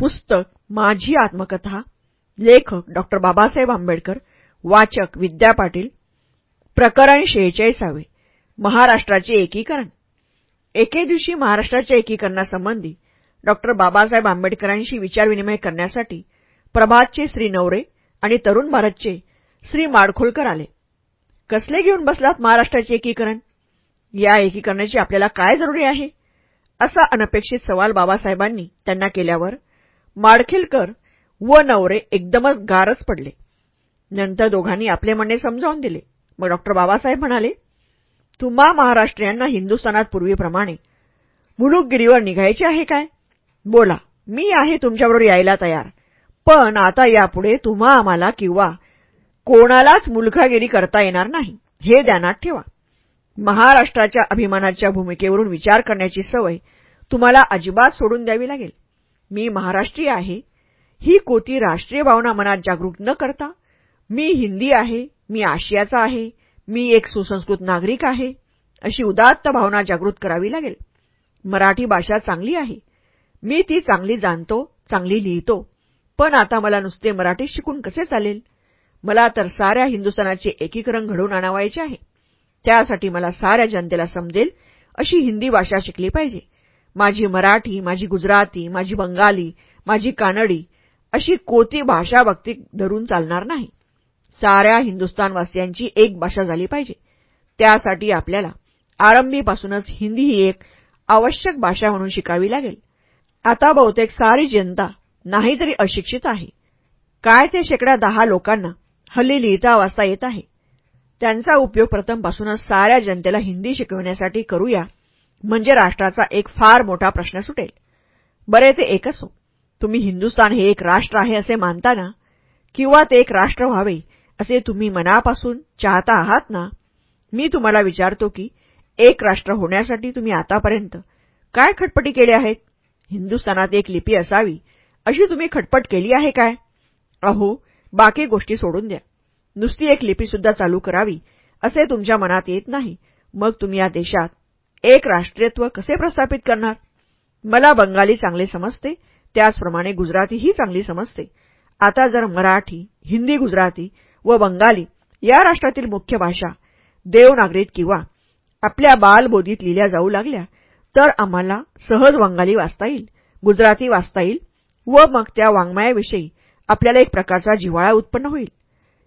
पुस्तक माझी आत्मकथा लेखक डॉक्टर बाबासाहेब आंबेडकर वाचक विद्या पाटील प्रकरण शेहेचाळीसावे महाराष्ट्राचे एकीकरण. एके दिवशी महाराष्ट्राच्या एकीकरणासंबंधी डॉक्टर बाबासाहेब आंबेडकरांशी विचारविनिमय करण्यासाठी प्रभातचे श्री नवरे आणि तरुण भारतचे श्री माडखोलकर आले. कसले घेऊन बसलात महाराष्ट्राचे एकीकरण? या एकीकरणाची आपल्याला काय जरुरी आहे? असा अनपेक्षित सवाल बाबासाहेबांनी त्यांना केल्यावर माडखिलकर व नवरे एकदमच गारच पडले. नंतर दोघांनी आपले म्हणणे समजावून दिले. मग डॉक्टर बाबासाहेब म्हणाले तुम्हा महाराष्ट्रीयांना हिंदुस्थानात पूर्वीप्रमाणे मुलुकगिरीवर निघायचे आहे काय? बोला मी आहे तुमच्याबरोबर यायला तयार. पण आता यापुढे तुम्हा आम्हाला किंवा कोणालाच मुलखागिरी करता येणार नाही. हे ध्यानात ठेवा. महाराष्ट्राच्या अभिमानाच्या भूमिकेवरून विचार करण्याची सवय तुम्हाला अजिबात सोडून द्यावी लागेल. मी महाराष्ट्रीय आहे ही कोती राष्ट्रीय भावना मनात जागरूक न करता मी हिंदी आहे मी आशियाचा आहे मी एक सुसंस्कृत नागरिक आहे अशी उदात्त भावना जागृत करावी लागेल. मराठी भाषा चांगली आहे. मी ती चांगली जाणतो चांगली लिहितो. पण आता मला नुसते मराठी शिकून कसे चालेल? मला तर साऱ्या हिंदुस्थानाचे एकीकरण घडवून आणावायचे आहे. त्यासाठी मला साऱ्या जनतेला समजेल अशी हिंदी भाषा शिकली पाहिजे. माझी मराठी माझी गुजराती माझी बंगाली माझी कानडी अशी कोती भाषा भक्ती धरून चालणार नाही. साऱ्या हिंदुस्थानवासियांची एक भाषा झाली पाहिजे. त्यासाठी आपल्याला आरंभीपासूनच हिंदी ही एक आवश्यक भाषा म्हणून शिकावी लागेल. आता बहुतेक सारी जनता नाहीतरी अशिक्षित आहे. काय ते शेकडा दहा लोकांना हल्ली लिहिता वाचता येत आहे. त्यांचा उपयोग प्रथमपासूनच साऱ्या जनतेला हिंदी शिकवण्यासाठी करूया म्हणजे राष्ट्राचा एक फार मोठा प्रश्न सुटेल. बरे ते एक असो हो. तुम्ही हिंदुस्तान हे एक राष्ट्र आहे असे मानताना किंवा ते एक राष्ट्र व्हावे असे तुम्ही मनापासून चाहता आहात ना? मी तुम्हाला विचारतो की एक राष्ट्र होण्यासाठी तुम्ही आतापर्यंत काय खटपटी केल्या आहेत? हिंदुस्थानात एक लिपी असावी अशी तुम्ही खटपट केली आहे काय? अहो बाकी गोष्टी सोडून द्या. नुसती एक लिपीसुद्धा चालू करावी असे तुमच्या मनात येत नाही. मग तुम्ही या देशात एक राष्ट्रीयत्व कसे प्रस्थापित करणार? मला बंगाली चांगले समजते त्याचप्रमाणे गुजरातीही चांगली समजते. आता जर मराठी हिंदी गुजराती व बंगाली या राष्ट्रातील मुख्य भाषा देवनागरीत किंवा आपल्या बालबोधीत लिहिल्या जाऊ लागल्या तर आम्हाला सहज बंगाली वाचता येईल गुजराती वाचता येईल व मग त्या वाङ्मयाविषयी आपल्याला एक प्रकारचा जिव्हाळा उत्पन्न होईल.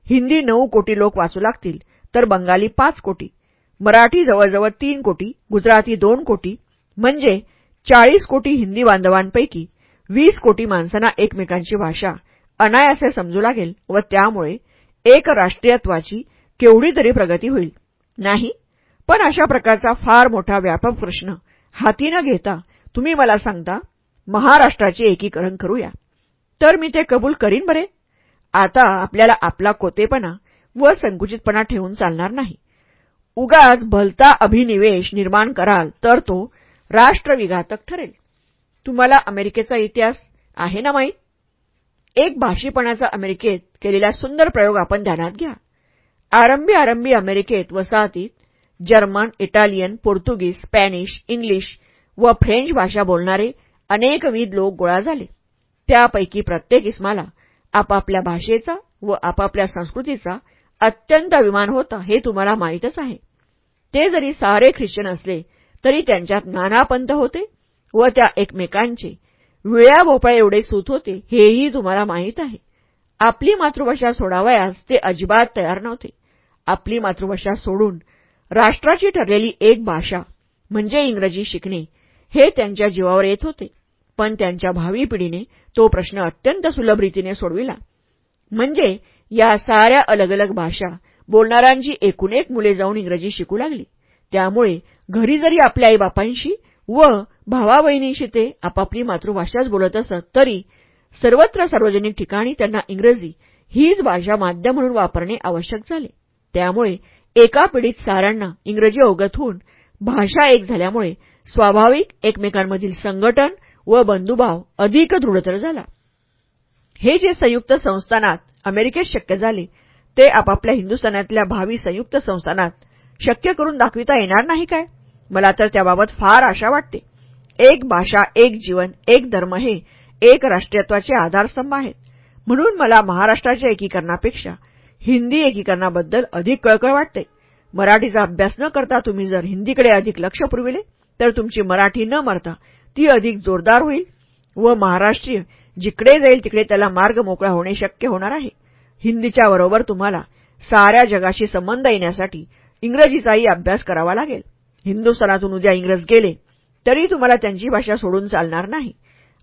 हिंदी नऊ कोटी लोक वाचू लागतील तर बंगाली पाच कोटी. मराठी जवळजवळ तीन कोटी गुजराती दोन कोटी म्हणजे चाळीस कोटी हिंदी बांधवांपैकी वीस कोटी माणसांना एकमेकांची भाषा अनायासे समजू लागेल व त्यामुळे एक राष्ट्रीयत्वाची केवढी तरी प्रगती होईल. नाही पण अशा प्रकारचा फार मोठा व्यापक प्रश्न हाती न घेता तुम्ही मला सांगता महाराष्ट्राचे एकीकरण करूया. तर मी ते कबूल करीन बरे? आता आपल्याला आपला कोतेपणा व संकुचितपणा ठेवून चालणार नाही. उगाच भलता अभिनिवेश निर्माण कराल तर तो राष्ट्रविघातक ठरेल. तुम्हाला अमेरिकेचा इतिहास आहे ना माहीत? एक भाषीपणाचा अमेरिकेत केलेला सुंदर प्रयोग आपण ध्यानात घ्या. आरंभी आरंभी अमेरिकेत वसाहतीत German Italian Portuguese Spanish English व फ्रेंच भाषा बोलणारे अनेकविध लोक गोळा झाले. त्यापैकी प्रत्येक इस्माला आपापल्या भाषेचा व आपापल्या संस्कृतीचा अत्यंत अभिमान होता हे तुम्हाला माहीतच आहे. ते जरी सारे ख्रिश्चन असले तरी त्यांच्यात नाना पंथ होते व त्या एकमेकांचे. विळ्या भोपळ्या एवढे सूत होते हेही तुम्हाला माहीत आहे. आपली मातृभाषा सोडावयास ते अजिबात तयार नव्हते. आपली मातृभाषा सोडून राष्ट्राची ठरलेली एक भाषा म्हणजे इंग्रजी शिकणे हे त्यांच्या जीवावर येत होते. पण त्यांच्या भावी पिढीने तो प्रश्न अत्यंत सुलभ रीतीने सोडविला. म्हणजे या साऱ्या अलग अलग भाषा बोलणाऱ्यांची एकूण एक मुले जाऊन इंग्रजी शिकू लागली. त्यामुळे घरी जरी आपल्या आईबापांशी व भावा बहिणींशी ते आपापली मातृभाषाच बोलत असत तरी सर्वत्र सार्वजनिक ठिकाणी त्यांना इंग्रजी हीच भाषा माध्यम म्हणून वापरणे आवश्यक झाले. त्यामुळे एका पिढीत साऱ्यांना इंग्रजी अवगत होऊन भाषा एक झाल्यामुळे स्वाभाविक एकमेकांमधील संघटन व बंधुभाव अधिक दृढतर झाला. हे जे संयुक्त संस्थानात अमेरिकेत शक्य झाले ते आपापल्या हिंदुस्थानातल्या भावी संयुक्त संस्थानात शक्य करून दाखविता येणार नाही काय? मला तर त्याबाबत फार आशा वाटते. एक भाषा एक जीवन एक धर्म हे एक राष्ट्रीयत्वाचे आधारस्तंभ आहेत. म्हणून मला महाराष्ट्राच्या एकीकरणापेक्षा हिंदी एकीकरणाबद्दल अधिक कळकळ वाटते. मराठीचा अभ्यास न करता तुम्ही जर हिंदीकडे अधिक लक्ष पुरविले तर तुमची मराठी न मरता ती अधिक जोरदार होईल व महाराष्ट्रीय जिकडे जाईल तिकडे त्याला मार्ग मोकळा होणे शक्य होणार आहे. हिंदीच्या बरोबर तुम्हाला साऱ्या जगाशी संबंध येण्यासाठी इंग्रजीचाही अभ्यास करावा लागेल. हिंदुस्थानातून उद्या इंग्रज गेले तरी तुम्हाला त्यांची भाषा सोडून चालणार नाही.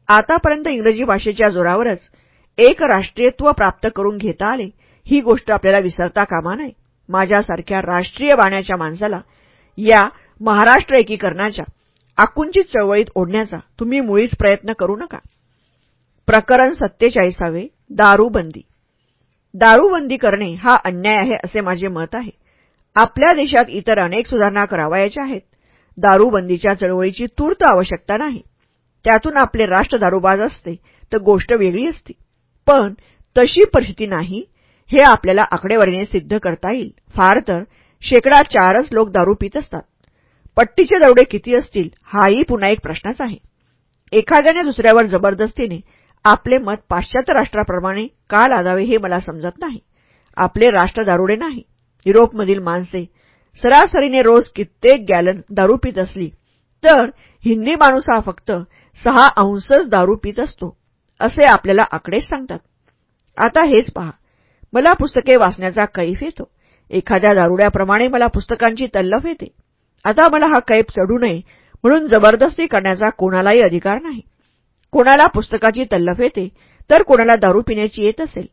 आतापर्यंत इंग्रजी भाषेच्या जोरावरच एक राष्ट्रीयत्व प्राप्त करून घेता आले ही गोष्ट आपल्याला विसरता कामा नये. माझ्यासारख्या राष्ट्रीय बाण्याच्या माणसाला या महाराष्ट्र एकीकरणाच्या आकुंचित चळवळीत ओढण्याचा तुम्ही मुळीच प्रयत्न करू नका. प्रकरण सत्तेचाळीसावे दारूबंदी. दारूबंदी करणे हा अन्याय आहे असे माझे मत आहे. आपल्या देशात इतर अनेक सुधारणा करावायच्या आहेत. दारूबंदीच्या चळवळीची तूर्त आवश्यकता नाही. त्यातून आपले राष्ट्र दारूबाज असते तर गोष्ट वेगळी असती. पण तशी परिस्थिती नाही हे आपल्याला आकडेवारीने सिद्ध करता येईल. फार तर शेकडा चारच लोक दारू पित असतात. पट्टीचे दरोडे किती असतील हाही पुन्हा एक प्रश्नच आहे. एखाद्याने दुसऱ्यावर जबरदस्तीने आपले मत पाश्चात्य राष्ट्राप्रमाणे का लादावे हे मला समजत नाही. आपले राष्ट्र दारुडे नाही. युरोपमधील माणसे सरासरीने रोज कित्येक गॅलन दारू पित असली तर हिंदी माणूस हा फक्त सहा अंशच दारू पित असतो असे आपल्याला आकडेच सांगतात. आता हेच पहा. मला पुस्तके वाचण्याचा कैफ येतो. एखाद्या दारुड्याप्रमाणे मला पुस्तकांची तल्लफ येते. आता मला हा कैफ चढू नये म्हणून जबरदस्ती करण्याचा कोणालाही अधिकार नाही. कोणाला पुस्तकाची तल्लफ येते तर कोणाला दारू पिण्याची येत असेल.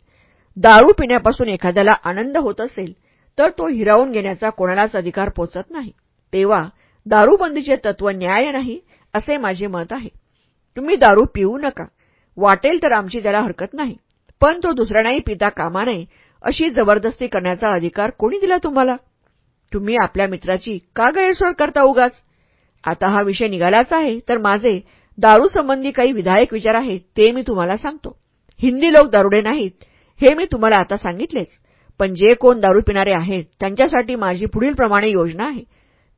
दारू पिण्यापासून एखाद्याला आनंद होत असेल तर तो हिरावून घेण्याचा कोणालाच अधिकार पोचत नाही. तेव्हा दारूबंदीचे तत्व न्याय नाही असे माझे मत आहे. तुम्ही दारू पिऊ नका. वाटेल तर आमची त्याला हरकत नाही. पण तो दुसऱ्यांनाही पिता कामा नये अशी जबरदस्ती करण्याचा अधिकार कोणी दिला तुम्हाला? तुम्ही आपल्या मित्राची का गैरसोय करता उगाच? आता हा विषय निघालाच आहे तर माझे दारूसंबंधी काही विधायक विचार आहेत ते मी तुम्हाला सांगतो. हिंदी लोक दारुडे नाहीत हे मी तुम्हाला आता सांगितलेच. पण जे कोण दारू पिणारे आहेत त्यांच्यासाठी माझी पुढीलप्रमाणे योजना आहे.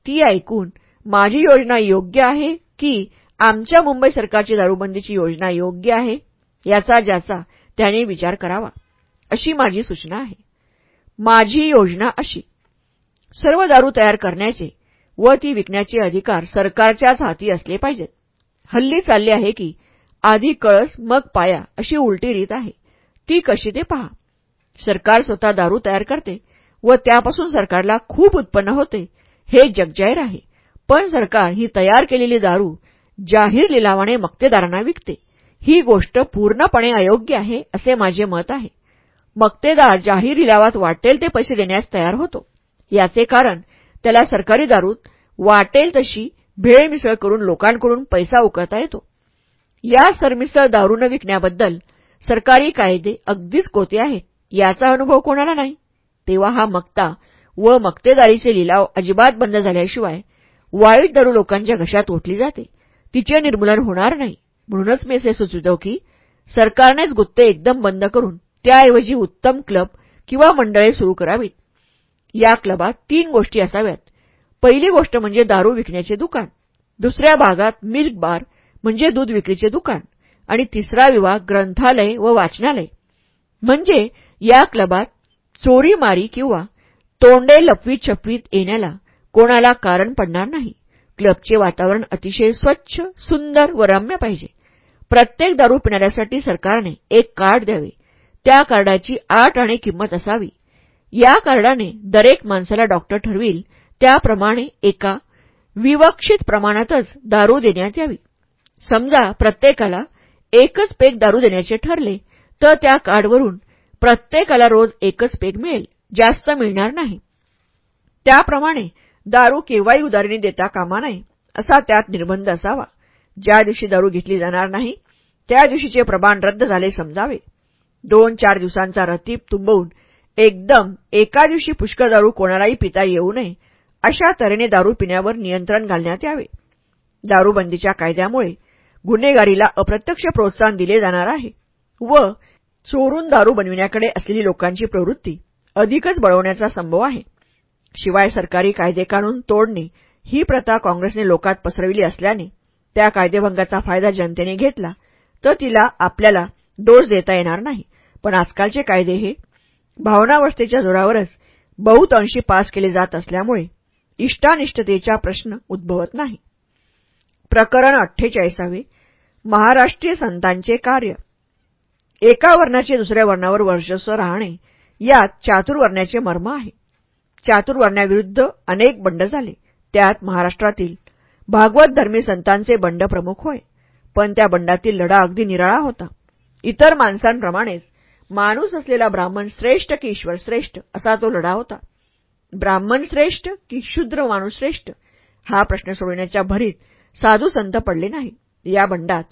ती ऐकून माझी योजना योग्य आहे की आमच्या मुंबई सरकारची दारूबंदीची योजना योग्य आहे याचा ज्याचा त्याने विचार करावा अशी माझी सूचना आहे. माझी योजना अशी. सर्व दारू तयार करण्याचे व ती विकण्याचे अधिकार सरकारच्याच हाती असले पाहिजेत. हल्ली चालले आहे की आधी कळस मग पाया अशी उलटी रीत आहे. ती कशी ते पहा. सरकार स्वतः दारू तयार करते व त्यापासून सरकारला खूप उत्पन्न होते. हे जगजाहीर आहे. पण सरकार ही तयार केलेली दारू जाहीर लिलावाने मक्तेदारांना विकते. ही गोष्ट पूर्णपणे अयोग्य आहे असे माझे मत आहे. मक्तेदार जाहीर लिलावात वाटेल ते पैसे देण्यास तयार होतो. याचे कारण त्याला सरकारी दारूत वाटेल तशी भेळ मिसळ करून लोकांकडून पैसा उकळता येतो. या सरमिसळ दारू न विकण्याबद्दल सरकारी कायदे अगदीच कोते आहेत. याचा अनुभव कोणाला नाही. तेव्हा हा मक्ता व मक्तेदारीचे लिलाव अजिबात बंद झाल्याशिवाय वाईट दारू लोकांच्या घशात ओटली जाते. तिचे निर्मूलन होणार नाही. म्हणूनच मी असे सुचवितो की सरकारनेच गुत्ते एकदम बंद करून त्याऐवजी उत्तम क्लब किंवा मंडळे सुरू करावीत. या क्लबात तीन गोष्टी असाव्यात. पहिली गोष्ट म्हणजे दारू विकण्याचे दुकान. दुसऱ्या भागात मिल्क बार म्हणजे दूध विक्रीचे दुकान आणि तिसरा विभाग ग्रंथालय व वाचनालय. म्हणजे या क्लबात चोरी मारी किंवा तोंडे लपवीत छपवीत येण्याला कोणाला कारण पडणार नाही. क्लबचे वातावरण अतिशय स्वच्छ सुंदर व रम्य पाहिजे. प्रत्येक दारू पिणाऱ्यासाठी सरकारने एक कार्ड द्यावे. त्या कार्डाची आठ आणि किंमत असावी. या कार्डाने दरेक माणसाला डॉक्टर ठरविल. त्याप्रमाणे एका विवक्षित प्रमाणातच दारू देण्यात यावी. समजा प्रत्येकाला एकच पेग दारू देण्याचे ठरले तर त्या कार्डवरून प्रत्येकाला रोज एकच पेग मिळेल जास्त मिळणार नाही. त्याप्रमाणे दारू केव्हाही उदारीने देता कामा नये असा त्यात निर्बंध असावा. ज्या दिवशी दारू घेतली जाणार नाही त्या दिवशीचे प्रमाण रद्द झाले समजावे. दोन चार दिवसांचा रतीब तुंबवून एकदम एका दिवशी पुष्कळ दारू कोणालाही पिता येऊ नये अशा तऱ्हेने दारू पिण्यावर नियंत्रण घालण्यात यावे. दारूबंदीच्या कायद्यामुळे गुन्हेगारीला अप्रत्यक्ष प्रोत्साहन दिले जाणार आहे व चोरून दारू बनविण्याकडे असलेली लोकांची प्रवृत्ती अधिकच बळवण्याचा संभव आहे. शिवाय सरकारी कायदे काढून तोडणे ही प्रथा काँग्रेसने लोकात पसरविली असल्याने त्या कायदेभंगाचा फायदा जनतेने घेतला तर तिला आपल्याला दोष देता येणार नाही. पण आजकालचे कायदे हे भावनावस्थेच्या जोरावरच बहुतांशी पास केले जात असल्यामुळे इष्टानिष्टतेचा प्रश्न उद्भवत नाही. प्रकरण अठ्ठेचाळीसावे. महाराष्ट्रीय संतांचे कार्य. एका वर्णाचे दुसऱ्या वर्णावर वर्चस्व राहणे यात चातुर्वर्ण्याचे मर्म आहे. चातुर्वर्ण्याविरुद्ध अनेक बंड झाले. त्यात महाराष्ट्रातील भागवत धर्मी संतांचे बंड प्रमुख होय. पण त्या बंडातील लढा अगदी निराळा होता. इतर माणसांप्रमाणेच माणूस असलेला ब्राह्मण श्रेष्ठ की ईश्वर श्रेष्ठ असा तो लढा होता. ब्राह्मण श्रेष्ठ की शूद्र माणूस श्रेष्ठ? हा प्रश्न सोडवण्याच्या भरीत साधू संत पडले नाही. या बंडात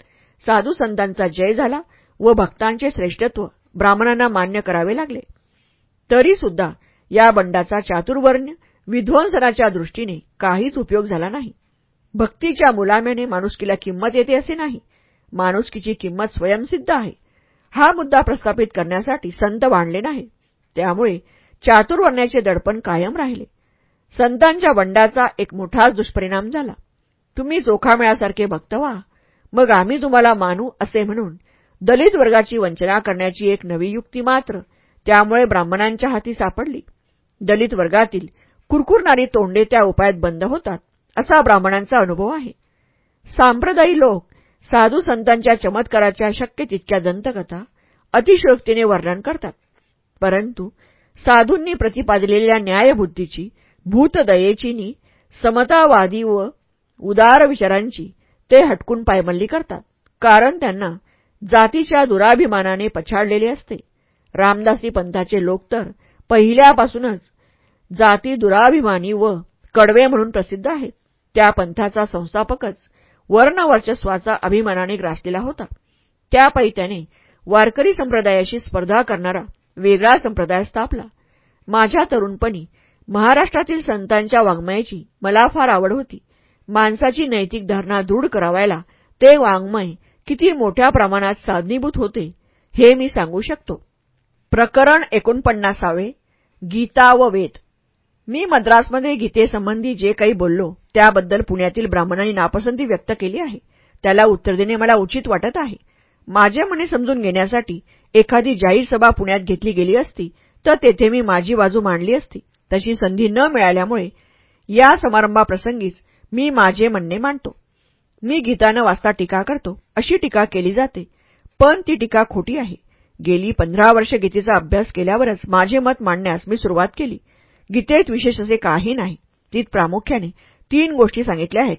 साधू संतांचा जय झाला व भक्तांचे श्रेष्ठत्व ब्राह्मणांना मान्य करावे लागले. तरी सुद्धा या बंडाचा चातुर्वर्ण्य विध्वंसनाच्या दृष्टीने काहीच उपयोग झाला नाही. भक्तीच्या मुलाम्याने माणुसकीला किंमत येते असे नाही. माणुसकीची किंमत स्वयंसिद्ध आहे. हा मुद्दा प्रस्थापित करण्यासाठी संत वाढले नाही. त्यामुळे चातुर्वर्ण्याचे दडपण कायम राहिले. संतांच्या बंडाचा एक मोठाच दुष्परिणाम झाला. तुम्ही चोखामेळासारखे भक्त व्हा. मग आम्ही तुम्हाला मानू असे म्हणून दलित वर्गाची वंचना करण्याची एक नवी युक्ती मात्र त्यामुळे ब्राह्मणांच्या हाती सापडली. दलित वर्गातील कुरकुरणारी तोंडे त्या उपायात बंद होतात असा ब्राह्मणांचा अनुभव आहे. सांप्रदायी लोक साधू संतांच्या चमत्काराच्या शक्य तितक्या दंतकथा अतिशयोक्तीने वर्णन करतात. परंतु साधूंनी प्रतिपादलेल्या न्यायबुद्धीची भूतदयेचीनी समतावादी व उदार विचारांची ते हटकून पायमल्ली करतात. कारण त्यांना जातीच्या दुराभिमानाने पछाडलेले असते. रामदासी पंथाचे लोक तर पहिल्यापासूनच जाती दुराभिमानी व कडवे म्हणून प्रसिद्ध आहेत. त्या पंथाचा संस्थापकच वर्णवर्चस्वाचा अभिमानाने ग्रासलेला होता. त्यापैकी त्याने वारकरी संप्रदायाशी स्पर्धा करणारा वेगळा संप्रदाय स्थापला. माझ्या तरुणपणी महाराष्ट्रातील संतांच्या वाङ्मयाची मला फार आवड होती. माणसाची नैतिक धारणा दृढ करावायला ते वाङ्मय किती मोठ्या प्रमाणात साधनीभूत होते हे मी सांगू शकतो. प्रकरण एकोणपन्नासावे गीता व वेद. मी मद्रासमध्ये गीतेसंबंधी जे काही बोललो त्याबद्दल पुण्यातील ब्राह्मणांनी नापसंती व्यक्त केली आहे. त्याला उत्तर देणे मला उचित वाटत आहे. माझे मने समजून घेण्यासाठी एखादी जाहीर सभा पुण्यात घेतली गेली असती तर तेथे मी माझी बाजू मांडली असती. तशी संधी न मिळाल्यामुळे या समारंभाप्रसंगीच मी माझे म्हणणे मांडतो. मी गीतानं वाचता टीका करतो अशी टीका केली जाते. पण ती टीका खोटी आहे. गेली पंधरा वर्ष गीतेचा अभ्यास केल्यावरच माझे मत मांडण्यास मी सुरुवात केली. गीतेत विशेष असे काही नाही. तीत प्रामुख्याने तीन गोष्टी सांगितल्या आहेत.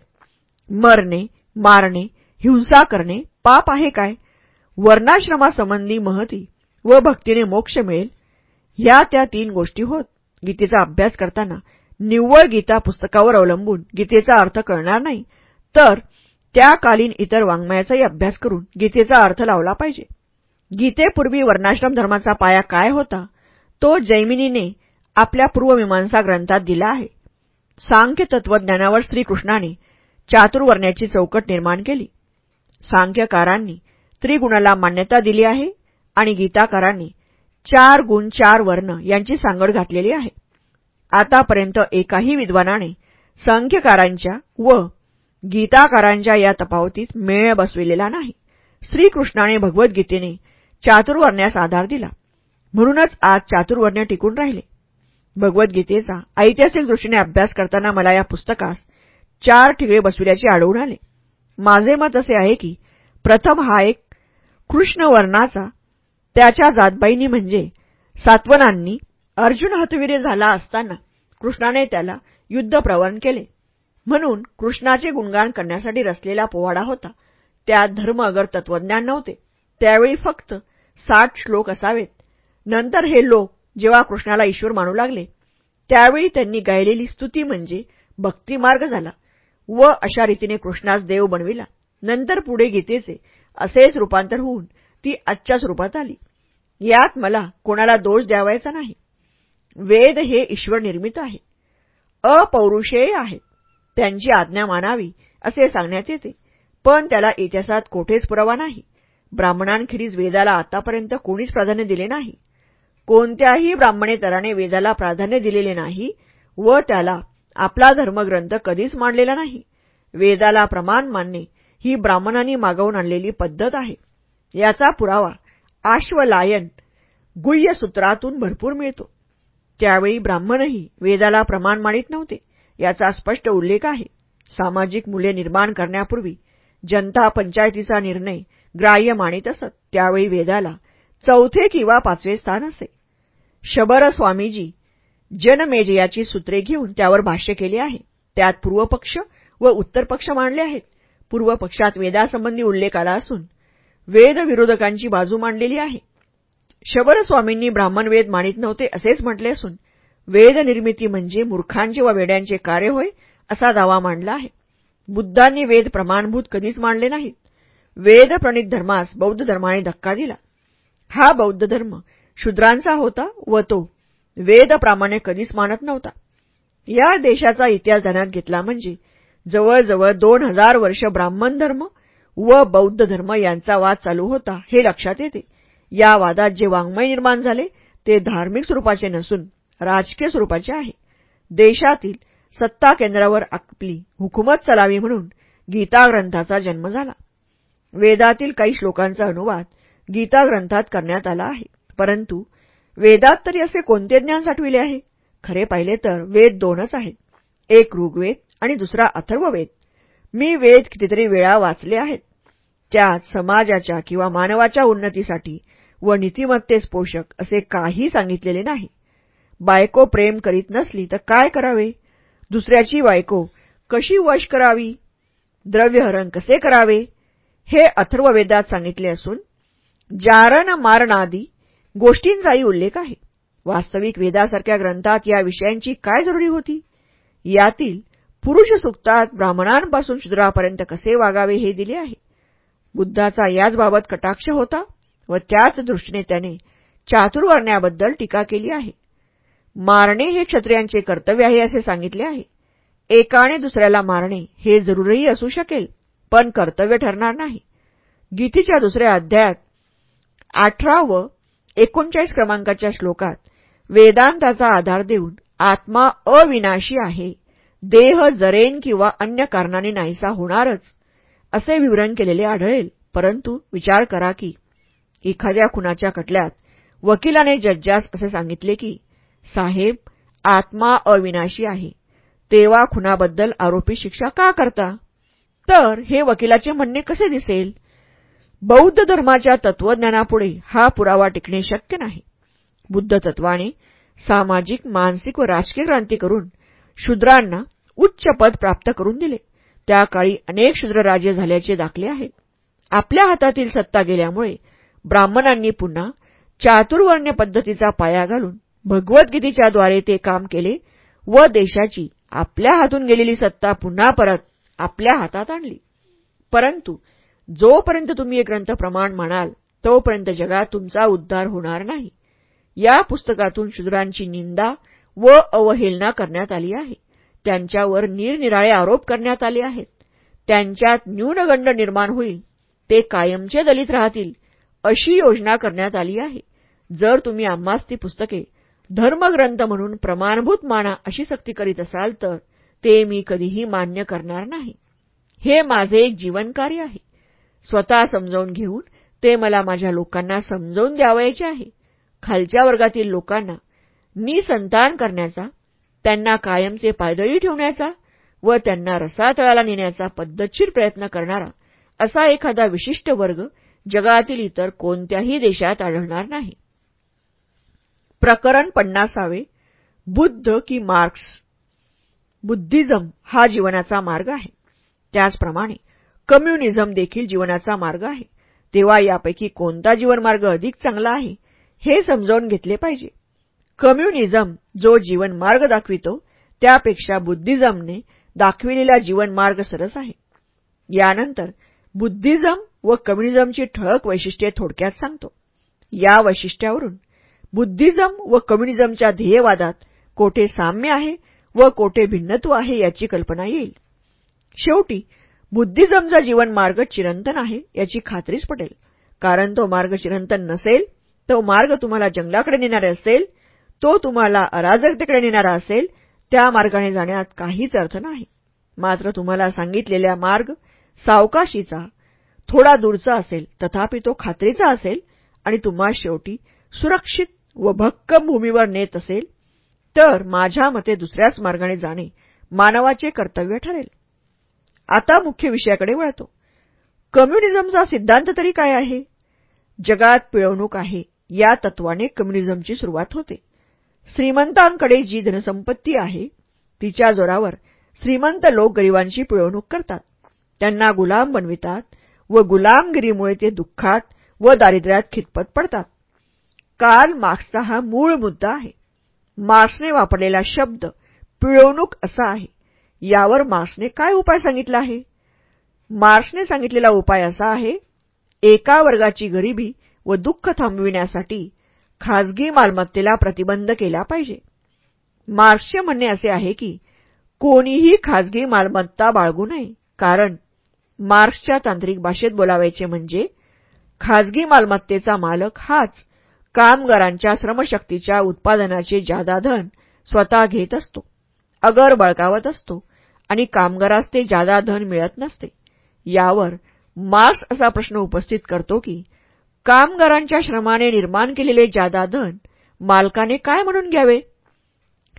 मरणे मारणे हिंसा करणे पाप आहे काय? वर्णाश्रमासंबंधी महती व भक्तीने मोक्ष मिळेल ह्या त्या तीन गोष्टी होत. गीतेचा अभ्यास करताना निव्वळ गीता पुस्तकावर अवलंबून गीतेचा अर्थ कळणार नाही तर त्याकालीन इतर वाङ्मयाचाही अभ्यास करून गीतेचा अर्थ लावला पाहिजे. गीतेपूर्वी वर्णाश्रम धर्माचा पाया काय होता तो जैमिनीने आपल्या पूर्वमीमांसा ग्रंथात दिला आहे. सांख्य तत्वज्ञानावर श्रीकृष्णाने चातुर्वर्ण्याची चौकट निर्माण केली. सांख्यकारांनी त्रिगुणाला मान्यता दिली आहे आणि गीताकारांनी चार गुण चार वर्ण यांची सांगड घातलेली आहे. आतापर्यंत एकाही विद्वानाने संख्यकारांच्या व गीताकारांच्या या तफावतीत मेळ बसविलेला नाही. श्रीकृष्णाने भगवद्गीतेने चातुर्वर्ण्यास आधार दिला. म्हणूनच आज चातुर्वर्ण्य टिकून राहिले. भगवद्गीतेचा ऐतिहासिक दृष्टीने अभ्यास करताना मला या पुस्तकास चार ठिगळे बसविल्याचे आढळून आले. माझे मत असे आहे की प्रथम हा एक कृष्णवर्णाचा त्याच्या जातबाईंनी म्हणजे सात्वनांनी अर्जुन हतवीरे झाला असताना कृष्णाने त्याला युद्धप्रवण केले. म्हणून कृष्णाचे गुणगान करण्यासाठी रचलेला पोवाडा होता. त्यात धर्म अगर तत्वज्ञान नव्हते. त्यावेळी फक्त साठ श्लोक असावेत. नंतर हे लोक जेव्हा कृष्णाला ईश्वर मानू लागले त्यावेळी त्यांनी गायलेली स्तुती म्हणजे भक्तिमार्ग झाला व अशा रीतीने कृष्णास देव बनविला. नंतर पुढे गीतेचे असेच रूपांतर होऊन ती आजच्याच रूपात आली. यात मला कोणाला दोष द्यावायचा नाही. वेद हे ईश्वर निर्मित आहे. अपौरुषेय आहेत त्यांची आज्ञा मानावी असे सांगण्यात येते. पण त्याला इतिहासात कोठेच पुरावा नाही. ब्राह्मणांखेरीज वेदाला आतापर्यंत कोणीच प्राधान्य दिले नाही. कोणत्याही ब्राह्मणेतराने वेदाला प्राधान्य दिलेले नाही व त्याला आपला धर्मग्रंथ कधीच मांडलेला नाही. वेदाला प्रमाण मानणे ही ब्राह्मणांनी मागवून आणलेली पद्धत आहे. याचा पुरावा आश्वलायन गुह्य सूत्रातून भरपूर मिळतो. त्यावेळी ब्राह्मणही वेदाला प्रमाण मानित नव्हते. याचा स्पष्ट उल्लेख आहे. सामाजिक मूल्ये निर्माण करण्यापूर्वी जनता पंचायतीचा निर्णय ग्राह्य मानित असत. त्यावेळी वेदाला चौथे किंवा पाचवे स्थान असे. शबर स्वामीजी जनमेजयाची सूत्रे घेऊन त्यावर भाष्य केले आहे. त्यात पूर्वपक्ष व उत्तरपक्ष मांडले आहेत. पूर्वपक्षात वेदासंबंधी उल्लेख आला असून वेद विरोधकांची बाजू मांडलेली आहे. शबरस्वामींनी स्वामींनी ब्राह्मण वेद मानित नव्हते असेच म्हटले असून वेद निर्मिती म्हणजे मूर्खांचे व वेड्यांचे कार्य होय असा दावा मांडला आहे. बुद्धांनी वेद प्रमाणभूत कधीच मांडले नाहीत. वेद प्रणित धर्मास बौद्ध धर्माने धक्का दिला. हा बौद्ध धर्म शूद्रांचा होता व तो वेदप्रमाणे कधीच मानत नव्हता. या देशाचा इतिहास ध्यानात घेतला म्हणजे जवळजवळ दोन हजार वर्ष ब्राह्मण धर्म व बौद्ध धर्म यांचा वाद चालू होता हे लक्षात येते. या वादात जे वाङ्मय निर्माण झाले ते धार्मिक स्वरूपाचे नसून राजकीय स्वरूपाचे आहे. देशातील सत्ता केंद्रावर आपली हुकूमत चलावी म्हणून गीता ग्रंथाचा जन्म झाला. वेदातील काही श्लोकांचा अनुवाद गीता ग्रंथात करण्यात आला आहे. परंतु वेदात तरी असे कोणते ज्ञान साठविले आहे? खरे पाहिले तर वेद दोनच आहेत. एक ऋग्वेद आणि दुसरा अथर्ववेद. मी वेद कितीतरी वेळा वाचले आहेत. त्यात समाजाच्या किंवा मानवाच्या उन्नतीसाठी व नीतिमत्तेस पोषक असे काही सांगितलेले नाही. बायको प्रेम करीत नसली तर काय करावे? दुसऱ्याची बायको कशी वश करावी? द्रव्यहरण कसे करावे? हे अथर्ववेदात सांगितले असून जारण मारणादी गोष्टींचाही उल्लेख आहे. वास्तविक वेदासारख्या ग्रंथात या विषयांची काय जरुरी होती? यातील पुरुष सुक्तात ब्राह्मणांपासून शूद्रापर्यंत कसे वागावे हे दिले आहे. बुद्धाचा याचबाबत कटाक्ष होता व त्याच दृष्टीने त्याने चातुर्वर्ण्याबद्दल टीका केली आहे. मारणे हे क्षत्रियांचे कर्तव्य आहे असे सांगितले आहे. एकाने दुसऱ्याला मारणे हे जरूरही असू शकेल पण कर्तव्य ठरणार नाही. गीतेच्या दुसऱ्या अध्यायात अठरा व एकोणचाळीस क्रमांकाच्या श्लोकात वेदांताचा आधार देऊन आत्मा अविनाशी आहे. देह जरेन किंवा अन्य कारणाने नाहीसा होणारच असे विवरण केलेले आढळेल. परंतु विचार करा की एखाद्या खुनाच्या खटल्यात वकिलाने जज्जास असे सांगितले की साहेब आत्मा अविनाशी आहे. तेव्हा खुनाबद्दल आरोपी शिक्षा का करता? तर हे वकिलाचे म्हणणे कसे दिसेल? बौद्ध धर्माच्या तत्वज्ञानापुढे हा पुरावा टिकणे शक्य नाही. बुद्ध तत्वाने सामाजिक मानसिक व राजकीय क्रांती करून शूद्रांना उच्च पद प्राप्त करून दिले. त्या काळी अनेक शूद्रराजे झाल्याचे दाखले आहेत आपल्या हातातील सत्ता गेल्यामुळे ब्राह्मणांनी पुन्हा चातुर्वर्ण्य पद्धतीचा पाया घालून भगवद्गीतेच्याद्वारे ते काम केले व देशाची आपल्या हातून गेलेली सत्ता पुन्हा परत आपल्या हातात आणली. परंतु जोपर्यंत तुम्ही हे ग्रंथ प्रमाण म्हणाल तोपर्यंत जगात तुमचा उद्धार होणार नाही. या पुस्तकातून शूद्रांची निंदा व अवहेलना करण्यात आली आहे. त्यांच्यावर निरनिराळे आरोप करण्यात आले आहेत. त्यांच्यात न्यूनगंड निर्माण होईल ते कायमचे दलित राहतील अशी योजना करण्यात आली आहे. जर तुम्ही आम्हास ती पुस्तके धर्मग्रंथ म्हणून प्रमाणभूत माना अशी सक्ती करीत असाल तर ते मी कधीही मान्य करणार नाही. हे माझे एक जीवनकार्य आहे. स्वतः समजावून घेऊन ते मला माझ्या लोकांना समजावून द्यावायचे आहे. खालच्या वर्गातील लोकांना निसंतान करण्याचा त्यांना कायमचे पायदळी ठेवण्याचा व त्यांना रसातळाला नेण्याचा पद्धतशीर प्रयत्न करणारा असा एखादा विशिष्ट वर्ग जगातील इतर कोणत्याही देशात आढळणार नाही. प्रकरण पन्नासावे बुद्ध की मार्क्स. बुद्धिझम हा जीवनाचा मार्ग आहे. त्याचप्रमाणे कम्युनिझम देखील जीवनाचा मार्ग आहे. तेव्हा यापैकी कोणता जीवनमार्ग अधिक चांगला आहे? हे समजावून घेतले पाहिजे. कम्युनिझम जो जीवनमार्ग दाखवितो त्यापेक्षा बुद्धिझमने दाखविलेला जीवनमार्ग सरस आहे. यानंतर बुद्धिझम व कम्युनिझमची ठळक वैशिष्ट्ये थोडक्यात सांगतो. या वैशिष्ट्यावरून बुद्धिझम व कम्युनिझमच्या ध्येयवादात कोठे साम्य आहे व कोठे भिन्नत्व आहे याची कल्पना येईल. शेवटी बुद्धिझमचा जीवनमार्ग चिरंतन आहे याची खात्रीच पटेल. कारण तो मार्ग चिरंतन नसेल तो मार्ग तुम्हाला जंगलाकडे नेणारे असेल तो तुम्हाला अराजकतेकडे नेणारा असेल त्या मार्गाने जाण्यात काहीच अर्थ नाही. मात्र तुम्हाला सांगितलेला मार्ग सावकाशीचा थोडा दूरचा असेल तथापि तो खात्रीचा असेल आणि तुम्हा शेवटी सुरक्षित व भक्कम भूमीवर नेत असेल तर माझ्या मते दुसऱ्याच मार्गाने जाणे मानवाचे कर्तव्य ठरेल. आता मुख्य विषयाकडे वळतो. कम्युनिझमचा सिद्धांत तरी काय आहे? जगात पिळवणूक आहे. या तत्वाने कम्युनिझमची सुरुवात होते. श्रीमंतांकडे जी धनसंपत्ती आहे तिच्या जोरावर श्रीमंत लोक गरिबांची पिळवणूक करतात. त्यांना गुलाम बनवितात व गुलामगिरीमुळे ते दुःखात व दारिद्र्यात खितपत पडतात. काल मार्क्सचा हा मूळ मुद्दा आहे. मार्क्सने वापरलेला शब्द पिळवणूक असा आहे. यावर मार्क्सने काय उपाय सांगितला आहे? मार्क्सने सांगितलेला उपाय असा आहे एका वर्गाची गरिबी व दुःख थांबविण्यासाठी खाजगी मालमत्तेला प्रतिबंध केला पाहिजे. मार्क्सचे म्हणणे असे आहे की कोणीही खाजगी मालमत्ता बाळगू नये. कारण मार्क्सच्या तांत्रिक भाषेत बोलावायचे म्हणजे खाजगी मालमत्तेचा मालक हाच कामगारांच्या श्रमशक्तीच्या उत्पादनाचे जादा धन स्वतः घेत असतो अगर बळकावत असतो आणि कामगारास ते जादा धन मिळत नसते. यावर मार्क्स असा प्रश्न उपस्थित करतो की कामगारांच्या श्रमाने निर्माण केलेले जादा धन मालकाने काय म्हणून घ्यावे?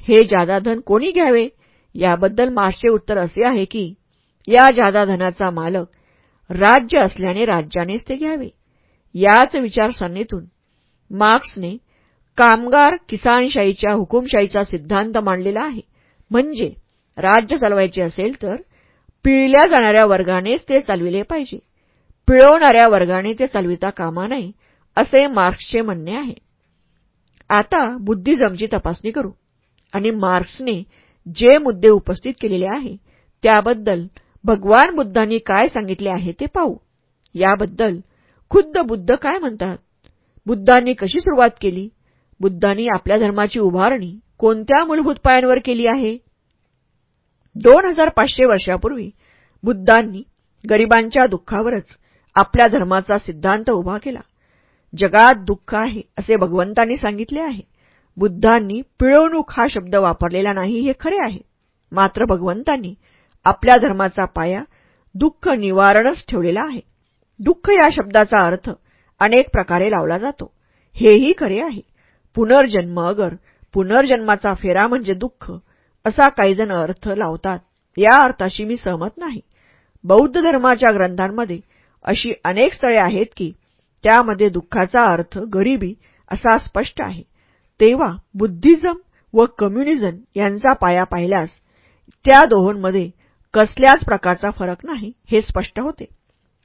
हे जादा धन कोणी घ्यावे? याबद्दल मार्क्सचे उत्तर असे आहे की या जादा धनाचा मालक राज्य असल्याने राज्यानेच ते घ्यावे. याच विचारसरणीतून मार्क्सने कामगार किसानशाहीच्या हुकुमशाहीचा सिद्धांत मांडलेला आहे. म्हणजे राज्य चालवायचे असेल तर पिळल्या जाणाऱ्या वर्गानेच ते चालविले पाहिजे. पिळवणाऱ्या वर्गाने ते चालविता कामा नये असे मार्क्सचे म्हणणे आहे. आता बुद्धिजमची तपासणी करू. आणि मार्क्सने जे मुद्दे उपस्थित केलेले आहे त्याबद्दल भगवान बुद्धांनी काय सांगितले आहे ते पाहू. याबद्दल खुद्द बुद्ध काय म्हणतात? बुद्धांनी कशी सुरुवात केली? बुद्धांनी आपल्या धर्माची उभारणी कोणत्या मूलभूत पायांवर केली आहे? दोन हजार पाचशे वर्षापूर्वी बुद्धांनी गरिबांच्या दुःखावरच आपल्या धर्माचा सिद्धांत उभा केला. जगात दुःख आहे असे भगवंतांनी सांगितले आहे. बुद्धांनी पिळवणूक हा शब्द वापरलेला नाही हे खरे आहे. मात्र भगवंतांनी आपल्या धर्माचा पाया दुःख निवारणच ठेवलेला आहे. दुःख या शब्दाचा अर्थ अनेक प्रकारे लावला जातो. हेही खरे आहे. पुनर्जन्म अगर पुनर्जन्माचा फेरा म्हणजे दुःख असा काहीजण अर्थ लावतात. या अर्थाशी मी सहमत नाही. बौद्ध धर्माच्या ग्रंथांमध्ये अशी अनेक स्थळे आहेत की त्यामध्ये दुःखाचा अर्थ गरिबी असा स्पष्ट आहे. तेव्हा बुद्धिझम व कम्युनिझम यांचा पाया पाहिल्यास त्या दोहोंमध्ये कसल्याच प्रकारचा फरक नाही हे स्पष्ट होते.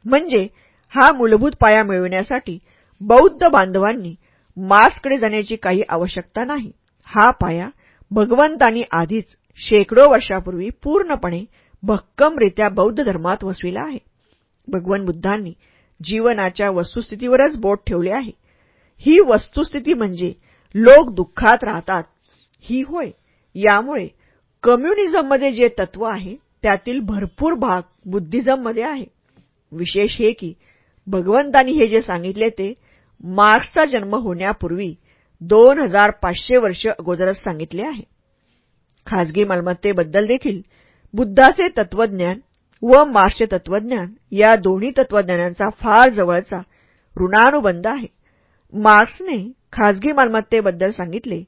म्हणजे हा मूलभूत पाया मिळविण्यासाठी बौद्ध बांधवांनी मार्क्सकडे जाण्याची काही आवश्यकता नाही. हा पाया भगवंतांनी आधीच शेकडो वर्षापूर्वी पूर्णपणे भक्कमरित्या बौद्ध धर्मात वसविला आहे. भगवान बुद्धांनी जीवनाच्या वस्तुस्थितीवरच बोट ठेवले आहे. ही वस्तुस्थिती म्हणजे लोक दुःखात राहतात. ही होय यामुळे कम्युनिझममध्ये जे तत्व आहे त्यातील भरपूर भाग बुद्धिझममध्ये आहे. विशेष हे की भगवंतांनी हे जे सांगितले ते मार्क्सचा जन्म होण्यापूर्वी दोन हजार पाचशे वर्ष अगोदरच सांगितले आहे. खाजगी मालमत्तेबद्दल देखील बुद्धाचे तत्वज्ञान व मार्क्सचे तत्वज्ञान. या दोन्ही तत्वज्ञानांचा फार जवळचा ऋणानुबंध आहे. मार्क्सने खाजगी मालमत्तेबद्दल सांगितले.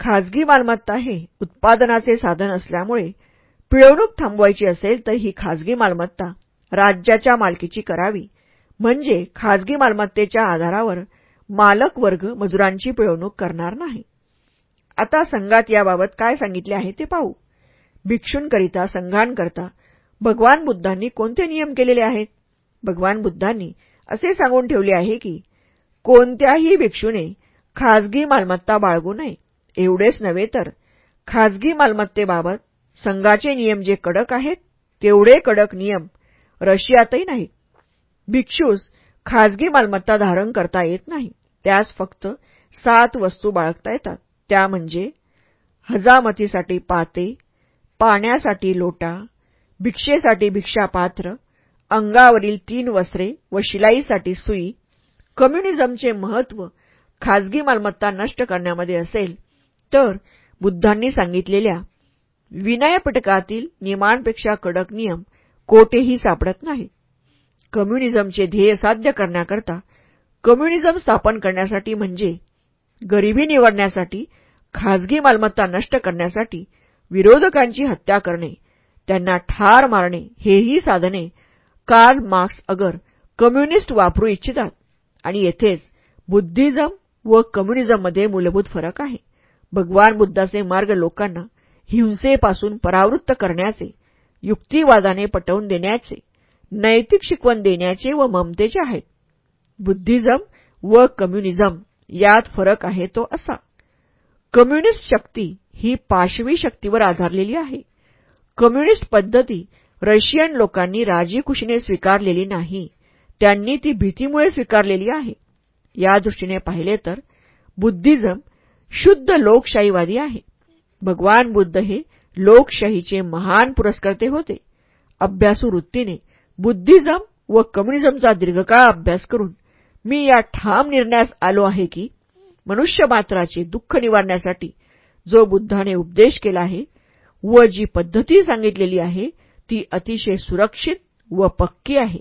खाजगी मालमत्ता हे उत्पादनाचे साधन असल्यामुळे पिळवणूक थांबवायची असेल तर ही खाजगी मालमत्ता राज्याच्या मालकीची करावी. म्हणजे खाजगी मालमत्तेच्या आधारावर मालक वर्ग मजुरांची पिळवणूक करणार नाही. आता संघात याबाबत काय सांगितले आहे ते पाहू. भिक्षूंकरिता संघांकरता भगवान बुद्धांनी कोणते नियम केलेले आहेत? भगवान बुद्धांनी असे सांगून ठेवले आहे की कोणत्याही भिक्षूने खाजगी मालमत्ता बाळगू नये. एवढेच नव्हे तर खाजगी मालमत्तेबाबत संघाचे नियम जे कडक आहेत तेवढे कडक नियम रशियातही नाहीत. भिक्षूस खाजगी मालमत्ता धारण करता येत नाही. त्यास फक्त सात वस्तू बाळगता येतात. त्या म्हणजे हजामतीसाठी पाते पाण्यासाठी लोटा भिक्षेसाठी भिक्षापात्र अंगावरील तीन वस्त्रे व शिलाईसाठी सुई कम्युनिझमचे महत्त्व खाजगी मालमत्ता नष्ट करण्यामध्ये असेल तर बुद्धांनी सांगितलेल्या विनयपटकातील नियमांपेक्षा कडक नियम कोठेही सापडत नाही. कम्युनिझमचे ध्येय साध्य करण्याकरता कम्युनिझम स्थापन करण्यासाठी म्हणजे गरिबी निवडण्यासाठी खाजगी मालमत्ता नष्ट करण्यासाठी विरोधकांची हत्या करणे त्यांना ठार मारणे हेही साधने कार्ल मार्क्स अगर कम्युनिस्ट वापरू इच्छितात. आणि येथेच बुद्धिझम व कम्युनिझममध्ये मूलभूत फरक आहे. भगवान बुद्धाचे मार्ग लोकांना हिंसेपासून परावृत्त करण्याचे युक्तिवादाने पटवून देण्याचे नैतिक शिकवण देण्याचे व ममतेचे आहेत. बुद्धिझम व कम्युनिझम यात फरक आहे तो असा. कम्युनिस्ट शक्ती ही पाशवी शक्तीवर आधारलेली आहे. कम्युनिस्ट पद्धती रशियन लोकांनी राजीखुशीने स्वीकारलेली नाही. त्यांनी ती भीतीमुळे स्वीकारलेली आहे. या दृष्टीने पाहिले तर बुद्धिझम शुद्ध लोकशाहीवादी आहे. भगवान बुद्ध हे लोकशाहीचे महान पुरस्कर्ते होते. अभ्यासू वृत्तीने बुद्धिझम व कम्युनिझमचा दीर्घकाळ अभ्यास करून मी या ठाम निर्णयास आलो आहे की मनुष्यमात्राचे दुःख निवारण्यासाठी जो बुद्धाने उपदेश केला आहे व जी पद्धती सांगितलेली आहे ती अतिशय सुरक्षित व पक्की आहे.